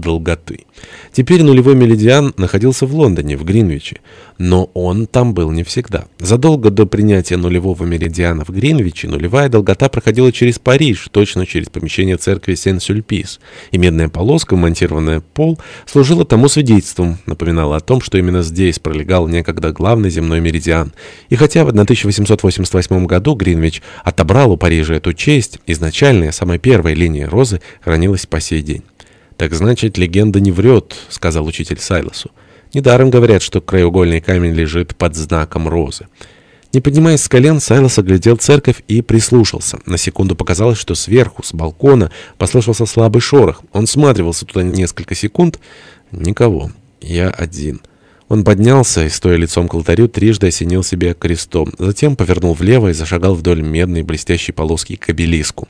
долготы. Теперь нулевой меридиан находился в Лондоне, в Гринвиче. Но он там был не всегда. Задолго до принятия нулевого меридиана в Гринвиче нулевая долгота проходила через Париж, точно через помещение церкви Сен-Сюльпис. И медная полоска, вмонтированная в пол, служила тому свидетельством, напоминала о том, что именно здесь пролегал некогда главный земной меридиан. И хотя в 1888 году Гринвич отобрал у Парижа эту честь, изначальная, самая первая линия розы хранилась по сей день. «Так значит, легенда не врет», — сказал учитель Сайлосу. Недаром говорят, что краеугольный камень лежит под знаком розы. Не поднимаясь с колен, Сайлос оглядел церковь и прислушался. На секунду показалось, что сверху, с балкона, послышался слабый шорох. Он сматривался туда несколько секунд. Никого. Я один. Он поднялся и, стоя лицом к алтарю, трижды осенил себя крестом. Затем повернул влево и зашагал вдоль медной блестящей полоски к обелиску.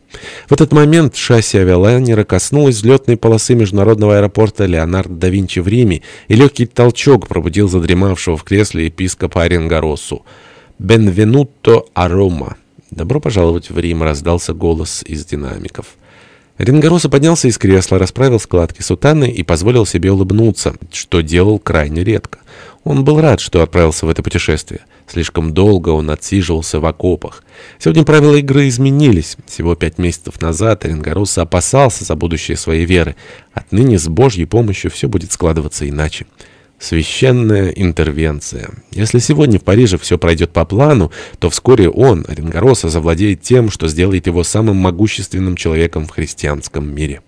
В этот момент шасси авиалайнера коснулось взлетной полосы международного аэропорта Леонардо да Винчи в Риме, и легкий толчок пробудил задремавшего в кресле епископа Оренгоросу. «Бенвенуто арома». «Добро пожаловать в Рим», — раздался голос из динамиков. Ренгороса поднялся из кресла, расправил складки сутаны и позволил себе улыбнуться, что делал крайне редко. Он был рад, что отправился в это путешествие. Слишком долго он отсиживался в окопах. Сегодня правила игры изменились. Всего пять месяцев назад Ренгороса опасался за будущее своей веры. Отныне с Божьей помощью все будет складываться иначе. Священная интервенция. Если сегодня в Париже все пройдет по плану, то вскоре он, Оренгороса, завладеет тем, что сделает его самым могущественным человеком в христианском мире.